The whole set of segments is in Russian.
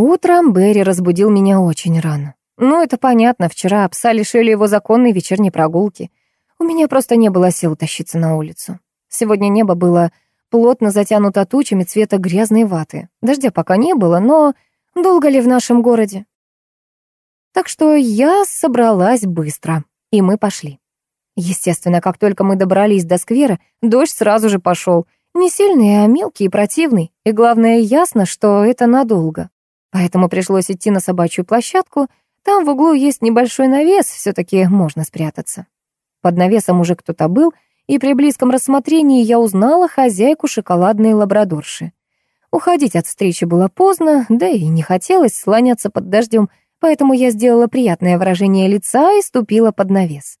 Утром Берри разбудил меня очень рано. Ну, это понятно, вчера пса лишили его законной вечерней прогулки. У меня просто не было сил тащиться на улицу. Сегодня небо было плотно затянуто тучами цвета грязной ваты. Дождя пока не было, но долго ли в нашем городе? Так что я собралась быстро, и мы пошли. Естественно, как только мы добрались до сквера, дождь сразу же пошел. Не сильный, а мелкий и противный. И главное, ясно, что это надолго. Поэтому пришлось идти на собачью площадку. Там в углу есть небольшой навес, все-таки можно спрятаться. Под навесом уже кто-то был, и при близком рассмотрении я узнала хозяйку шоколадной лабрадорши. Уходить от встречи было поздно, да и не хотелось слоняться под дождем, поэтому я сделала приятное выражение лица и ступила под навес.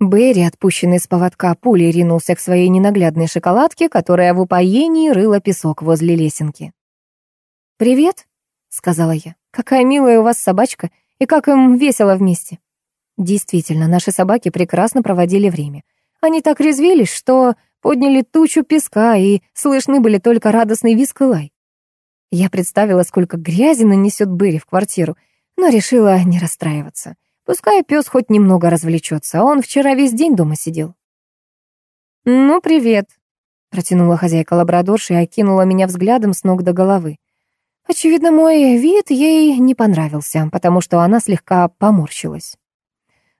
Берри, отпущенный с поводка пулей, ринулся к своей ненаглядной шоколадке, которая в упоении рыла песок возле лесенки. «Привет», — сказала я. «Какая милая у вас собачка, и как им весело вместе». Действительно, наши собаки прекрасно проводили время. Они так резвились, что подняли тучу песка, и слышны были только радостный визг и лай. Я представила, сколько грязи нанесет Берри в квартиру, но решила не расстраиваться. Пускай пес хоть немного развлечется, а он вчера весь день дома сидел. «Ну, привет», — протянула хозяйка лабрадорши и окинула меня взглядом с ног до головы. Очевидно, мой вид ей не понравился, потому что она слегка поморщилась.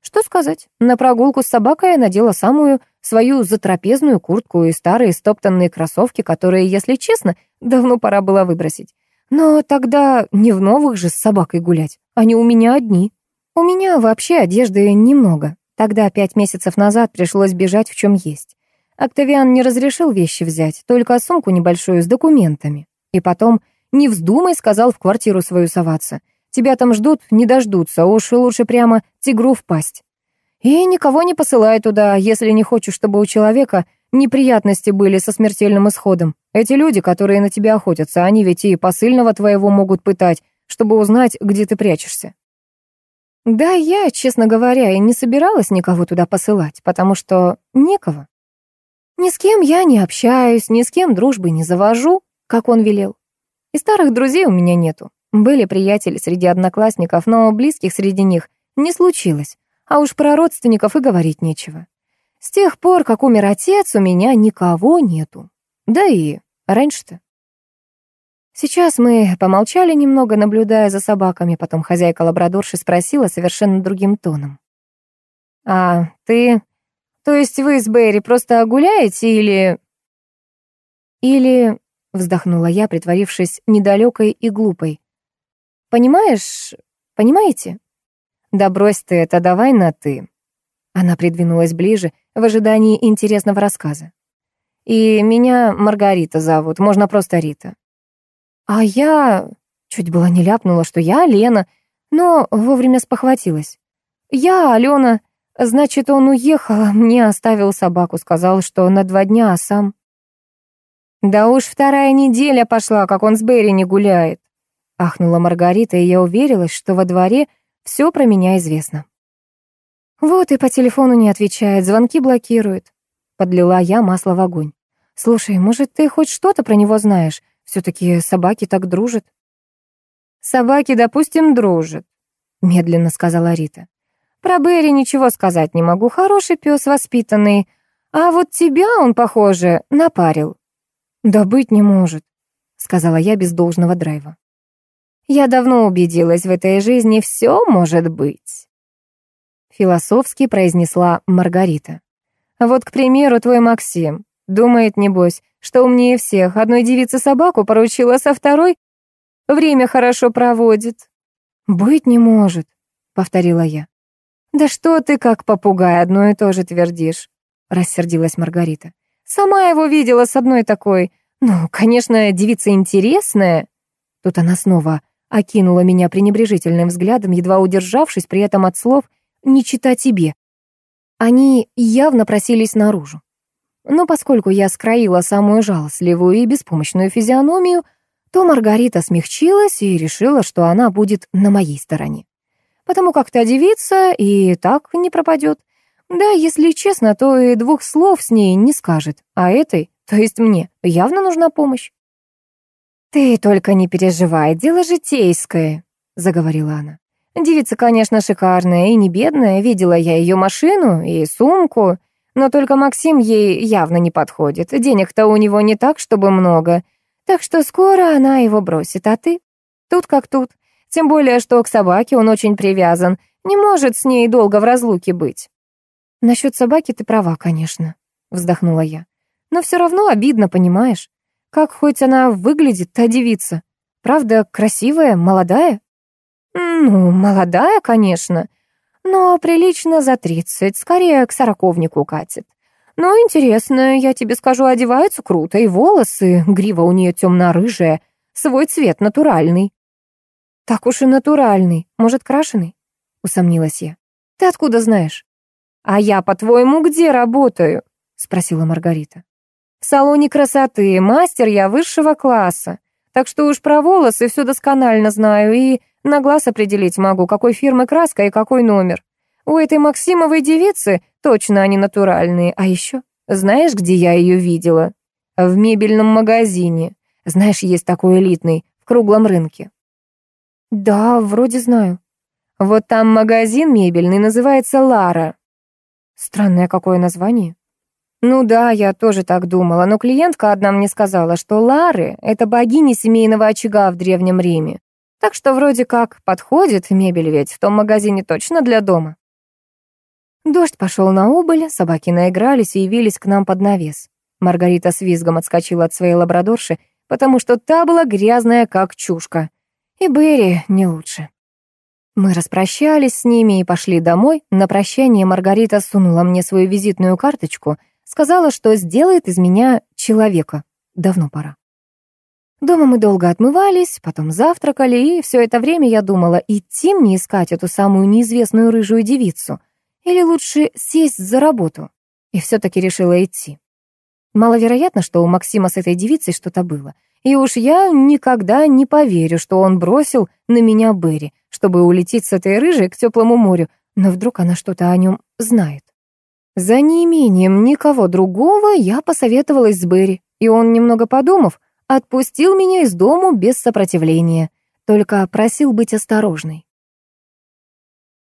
Что сказать, на прогулку с собакой я надела самую свою затрапезную куртку и старые стоптанные кроссовки, которые, если честно, давно пора было выбросить. Но тогда не в новых же с собакой гулять, они у меня одни. У меня вообще одежды немного. Тогда, пять месяцев назад, пришлось бежать в чем есть. Октавиан не разрешил вещи взять, только сумку небольшую с документами. И потом не вздумай, сказал, в квартиру свою соваться. Тебя там ждут, не дождутся, уж лучше прямо тигру в пасть. И никого не посылай туда, если не хочешь, чтобы у человека неприятности были со смертельным исходом. Эти люди, которые на тебя охотятся, они ведь и посыльного твоего могут пытать, чтобы узнать, где ты прячешься. Да, я, честно говоря, и не собиралась никого туда посылать, потому что некого. Ни с кем я не общаюсь, ни с кем дружбы не завожу, как он велел. И старых друзей у меня нету. Были приятели среди одноклассников, но близких среди них не случилось. А уж про родственников и говорить нечего. С тех пор, как умер отец, у меня никого нету. Да и раньше-то. Сейчас мы помолчали немного, наблюдая за собаками, потом хозяйка лабрадорши спросила совершенно другим тоном. «А ты... То есть вы с Берри просто гуляете или...» «Или Вздохнула я, притворившись недалекой и глупой. «Понимаешь? Понимаете?» «Да брось ты это, давай на «ты». Она придвинулась ближе в ожидании интересного рассказа. «И меня Маргарита зовут, можно просто Рита». «А я...» Чуть было не ляпнула, что я Лена, но вовремя спохватилась. «Я Алена. Значит, он уехал, мне оставил собаку, сказал, что на два дня, а сам...» «Да уж вторая неделя пошла, как он с Берри не гуляет», — ахнула Маргарита, и я уверилась, что во дворе все про меня известно. «Вот и по телефону не отвечает, звонки блокирует», — подлила я масло в огонь. «Слушай, может, ты хоть что-то про него знаешь? Все-таки собаки так дружат». «Собаки, допустим, дружат», — медленно сказала Рита. «Про Берри ничего сказать не могу, хороший пес, воспитанный. А вот тебя он, похоже, напарил. «Да быть не может», — сказала я без должного драйва. «Я давно убедилась, в этой жизни все может быть», — философски произнесла Маргарита. «Вот, к примеру, твой Максим. Думает, небось, что умнее всех. Одной девице собаку поручила, со второй время хорошо проводит». «Быть не может», — повторила я. «Да что ты, как попугай, одно и то же твердишь», — рассердилась Маргарита. Сама его видела с одной такой. Ну, конечно, девица интересная. Тут она снова окинула меня пренебрежительным взглядом, едва удержавшись при этом от слов «не чита тебе». Они явно просились наружу. Но поскольку я скроила самую жалостливую и беспомощную физиономию, то Маргарита смягчилась и решила, что она будет на моей стороне. Потому как та девица и так не пропадет. Да, если честно, то и двух слов с ней не скажет, а этой, то есть мне, явно нужна помощь. «Ты только не переживай, дело житейское», — заговорила она. «Девица, конечно, шикарная и не бедная, видела я ее машину и сумку, но только Максим ей явно не подходит. Денег-то у него не так, чтобы много, так что скоро она его бросит, а ты? Тут как тут. Тем более, что к собаке он очень привязан, не может с ней долго в разлуке быть». «Насчет собаки ты права, конечно», — вздохнула я. «Но все равно обидно, понимаешь? Как хоть она выглядит, та девица? Правда, красивая, молодая?» «Ну, молодая, конечно, но прилично за тридцать, скорее к сороковнику катит. Но интересно, я тебе скажу, одевается круто, и волосы, грива у нее темно-рыжая, свой цвет натуральный». «Так уж и натуральный, может, крашеный?» — усомнилась я. «Ты откуда знаешь?» «А я, по-твоему, где работаю?» — спросила Маргарита. «В салоне красоты, мастер я высшего класса. Так что уж про волосы все досконально знаю и на глаз определить могу, какой фирмы краска и какой номер. У этой Максимовой девицы точно они натуральные. А еще, знаешь, где я ее видела? В мебельном магазине. Знаешь, есть такой элитный, в круглом рынке. Да, вроде знаю. Вот там магазин мебельный называется «Лара». Странное какое название. Ну да, я тоже так думала, но клиентка одна мне сказала, что Лары — это богини семейного очага в Древнем Риме. Так что вроде как подходит мебель ведь в том магазине точно для дома. Дождь пошел на убыль, собаки наигрались и явились к нам под навес. Маргарита с визгом отскочила от своей лабрадорши, потому что та была грязная, как чушка. И Берри не лучше. Мы распрощались с ними и пошли домой. На прощание Маргарита сунула мне свою визитную карточку, сказала, что сделает из меня человека. Давно пора. Дома мы долго отмывались, потом завтракали, и все это время я думала, идти мне искать эту самую неизвестную рыжую девицу, или лучше сесть за работу. И все-таки решила идти. Маловероятно, что у Максима с этой девицей что-то было. И уж я никогда не поверю, что он бросил на меня Берри, чтобы улететь с этой рыжей к теплому морю, но вдруг она что-то о нем знает. За неимением никого другого я посоветовалась с Берри, и он, немного подумав, отпустил меня из дому без сопротивления, только просил быть осторожной.